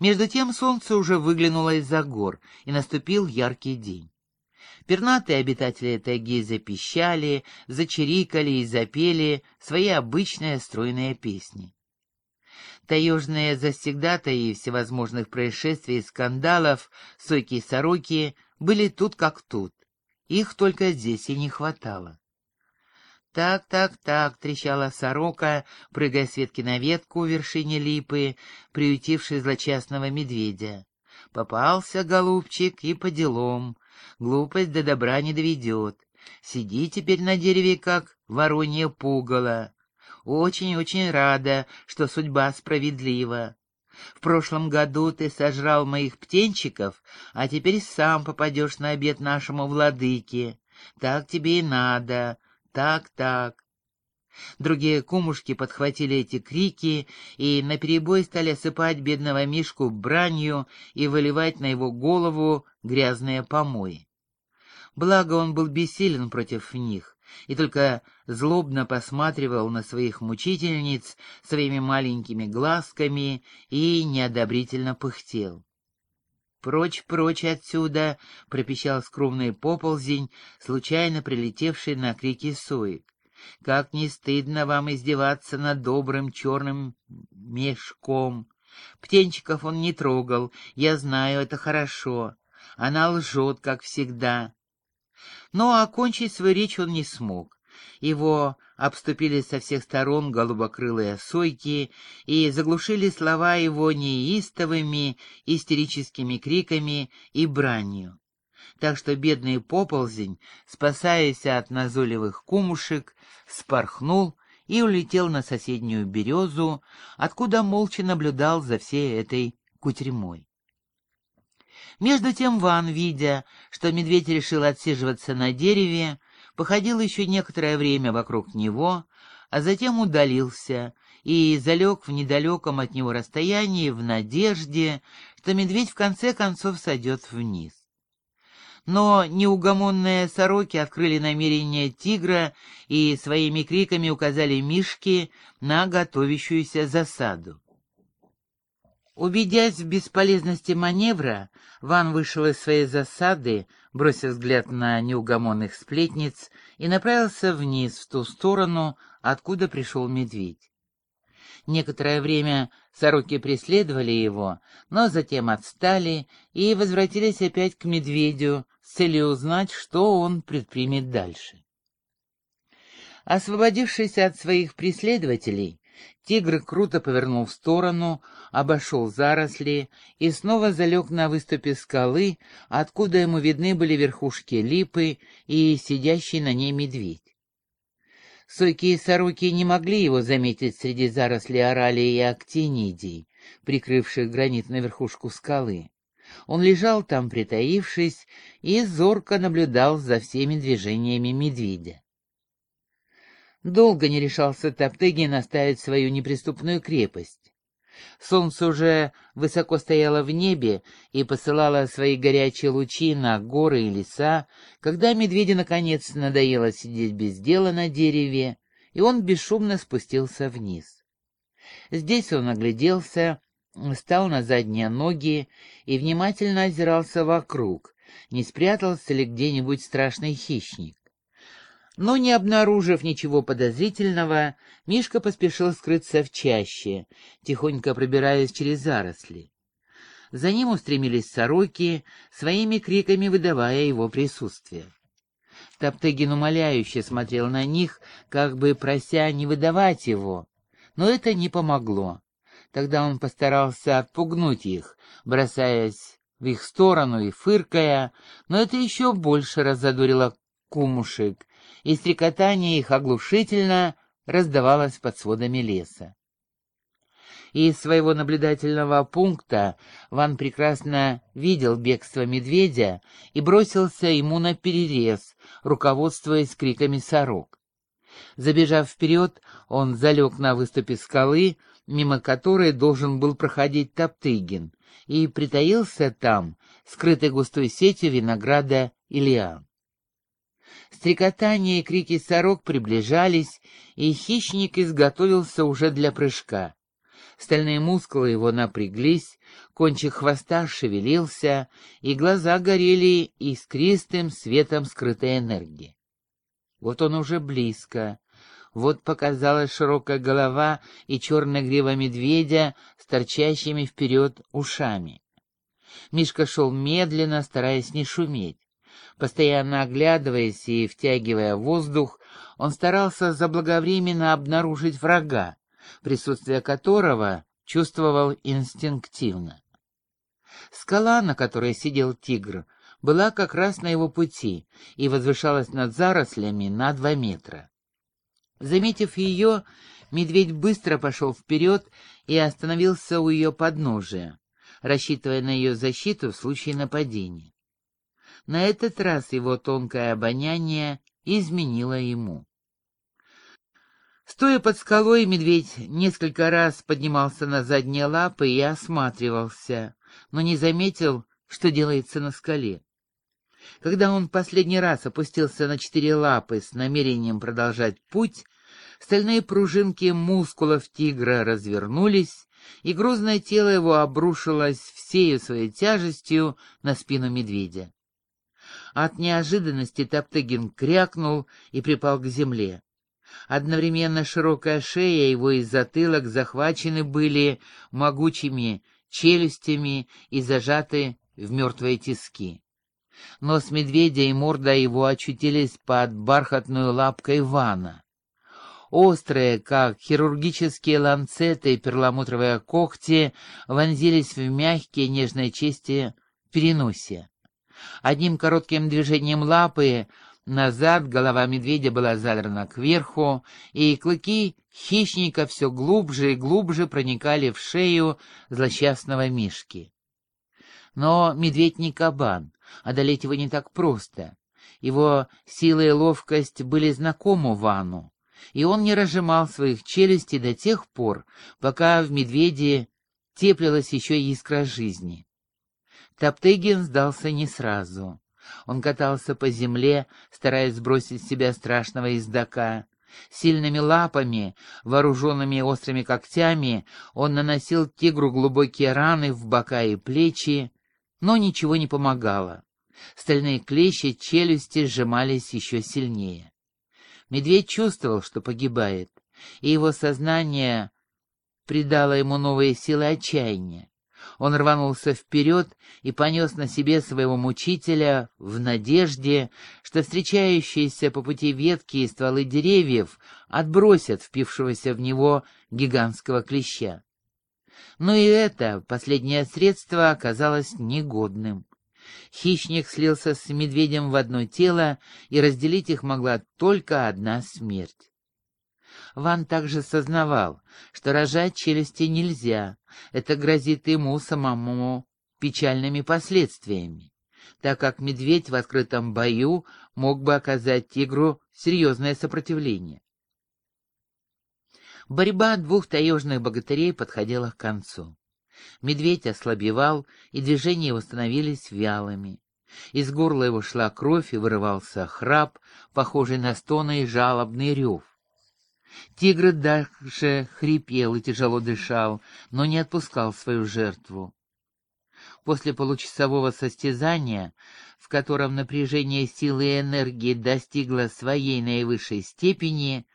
Между тем солнце уже выглянуло из-за гор, и наступил яркий день. Пернатые обитатели тайги запищали, зачирикали и запели свои обычные стройные песни. Таежные завсегдатаи всевозможных происшествий и скандалов, сойки и сороки, были тут как тут. Их только здесь и не хватало. «Так, так, так», — трещала сорока, прыгая с ветки на ветку в вершине липы, приютившей злочастного медведя. «Попался, голубчик, и по делам. Глупость до добра не доведет. Сиди теперь на дереве, как воронье пугало. Очень-очень рада, что судьба справедлива. В прошлом году ты сожрал моих птенчиков, а теперь сам попадешь на обед нашему владыке. Так тебе и надо, так, так. Другие кумушки подхватили эти крики и наперебой стали осыпать бедного Мишку бранью и выливать на его голову грязные помои. Благо он был бессилен против них и только злобно посматривал на своих мучительниц своими маленькими глазками и неодобрительно пыхтел. «Прочь, прочь отсюда!» — пропищал скромный поползень, случайно прилетевший на крики соек. «Как не стыдно вам издеваться над добрым черным мешком! Птенчиков он не трогал, я знаю, это хорошо. Она лжет, как всегда». Но окончить свою речь он не смог. Его обступили со всех сторон голубокрылые сойки и заглушили слова его неистовыми истерическими криками и бранью. Так что бедный поползень, спасаясь от назойливых кумушек, спорхнул и улетел на соседнюю березу, откуда молча наблюдал за всей этой кутерьмой. Между тем Ван, видя, что медведь решил отсиживаться на дереве, походил еще некоторое время вокруг него, а затем удалился и залег в недалеком от него расстоянии в надежде, что медведь в конце концов сойдет вниз. Но неугомонные сороки открыли намерение тигра и своими криками указали Мишке на готовящуюся засаду. Убедясь в бесполезности маневра, Ван вышел из своей засады, бросил взгляд на неугомонных сплетниц и направился вниз, в ту сторону, откуда пришел медведь. Некоторое время сороки преследовали его, но затем отстали и возвратились опять к медведю с целью узнать, что он предпримет дальше. Освободившись от своих преследователей, Тигр круто повернул в сторону, обошел заросли и снова залег на выступе скалы, откуда ему видны были верхушки липы и сидящий на ней медведь. Сойки и сороки не могли его заметить среди зарослей оралии и актинидий, прикрывших гранитную верхушку скалы. Он лежал там, притаившись, и зорко наблюдал за всеми движениями медведя. Долго не решался Топтыгин оставить свою неприступную крепость. Солнце уже высоко стояло в небе и посылало свои горячие лучи на горы и леса, когда медведю наконец надоело сидеть без дела на дереве, и он бесшумно спустился вниз. Здесь он огляделся, встал на задние ноги и внимательно озирался вокруг, не спрятался ли где-нибудь страшный хищник. Но, не обнаружив ничего подозрительного, Мишка поспешил скрыться в чаще, тихонько пробираясь через заросли. За ним устремились сороки, своими криками выдавая его присутствие. Топтыгин умоляюще смотрел на них, как бы прося не выдавать его, но это не помогло. Тогда он постарался отпугнуть их, бросаясь в их сторону и фыркая, но это еще больше разодорило кумушек, и стрекотание их оглушительно раздавалось под сводами леса. Из своего наблюдательного пункта Ван прекрасно видел бегство медведя и бросился ему на перерез, руководствуясь криками сорок. Забежав вперед, он залег на выступе скалы, мимо которой должен был проходить Топтыгин, и притаился там, скрытый густой сетью винограда и лиан. Стрекотание и крики сорок приближались, и хищник изготовился уже для прыжка. Стальные мускулы его напряглись, кончик хвоста шевелился, и глаза горели искристым светом скрытой энергии. Вот он уже близко. Вот показалась широкая голова и черная грива медведя с торчащими вперед ушами. Мишка шел медленно, стараясь не шуметь. Постоянно оглядываясь и втягивая воздух, он старался заблаговременно обнаружить врага, присутствие которого чувствовал инстинктивно. Скала, на которой сидел тигр, была как раз на его пути и возвышалась над зарослями на два метра. Заметив ее, медведь быстро пошел вперед и остановился у ее подножия, рассчитывая на ее защиту в случае нападения. На этот раз его тонкое обоняние изменило ему. Стоя под скалой, медведь несколько раз поднимался на задние лапы и осматривался, но не заметил, что делается на скале. Когда он последний раз опустился на четыре лапы с намерением продолжать путь, стальные пружинки мускулов тигра развернулись, и грузное тело его обрушилось всею своей тяжестью на спину медведя. От неожиданности Топтыгин крякнул и припал к земле. Одновременно широкая шея его и затылок захвачены были могучими челюстями и зажаты в мертвые тиски. Нос медведя и морда его очутились под бархатную лапкой вана. Острые, как хирургические ланцеты, перламутровые когти вонзились в мягкие нежные части переносе. Одним коротким движением лапы назад голова медведя была задрана кверху, и клыки хищника все глубже и глубже проникали в шею злосчастного мишки. Но медведь не кабан, одолеть его не так просто. Его сила и ловкость были знакомы Вану, и он не разжимал своих челюстей до тех пор, пока в медведе теплилась еще искра жизни. Топтыгин сдался не сразу. Он катался по земле, стараясь сбросить с себя страшного издака. Сильными лапами, вооруженными острыми когтями, он наносил тигру глубокие раны в бока и плечи, но ничего не помогало. Стальные клещи челюсти сжимались еще сильнее. Медведь чувствовал, что погибает, и его сознание придало ему новые силы отчаяния. Он рванулся вперед и понес на себе своего мучителя в надежде, что встречающиеся по пути ветки и стволы деревьев отбросят впившегося в него гигантского клеща. Но и это последнее средство оказалось негодным. Хищник слился с медведем в одно тело, и разделить их могла только одна смерть. Ван также сознавал, что рожать челюсти нельзя, это грозит ему самому печальными последствиями, так как медведь в открытом бою мог бы оказать тигру серьезное сопротивление. Борьба двух таежных богатырей подходила к концу. Медведь ослабевал, и движения его становились вялыми. Из горла его шла кровь и вырывался храп, похожий на стоны и жалобный рев. Тигр дальше хрипел и тяжело дышал, но не отпускал свою жертву. После получасового состязания, в котором напряжение силы и энергии достигло своей наивысшей степени,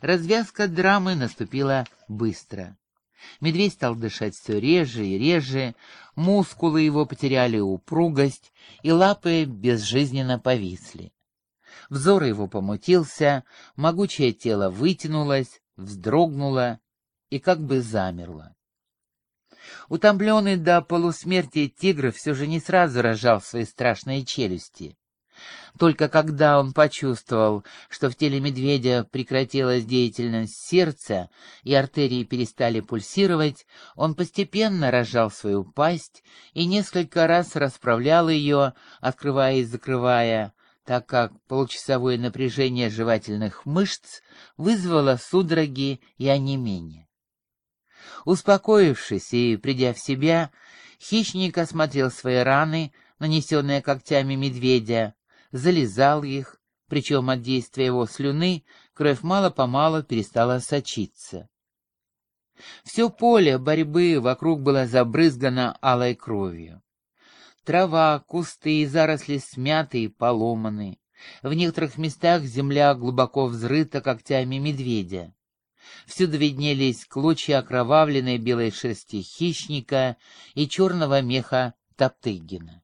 развязка драмы наступила быстро. Медведь стал дышать все реже и реже, мускулы его потеряли упругость, и лапы безжизненно повисли. Взор его помутился, могучее тело вытянулось, вздрогнуло и как бы замерло. Утомленный до полусмерти тигр все же не сразу рожал свои страшные челюсти. Только когда он почувствовал, что в теле медведя прекратилась деятельность сердца и артерии перестали пульсировать, он постепенно рожал свою пасть и несколько раз расправлял ее, открывая и закрывая, так как получасовое напряжение жевательных мышц вызвало судороги и онемение. Успокоившись и придя в себя, хищник осмотрел свои раны, нанесенные когтями медведя, залезал их, причем от действия его слюны кровь мало-помалу перестала сочиться. Все поле борьбы вокруг было забрызгано алой кровью. Трава, кусты и заросли смяты и поломаны. В некоторых местах земля глубоко взрыта когтями медведя. Всюду виднелись клочья окровавленной белой шерсти хищника и черного меха Топтыгина.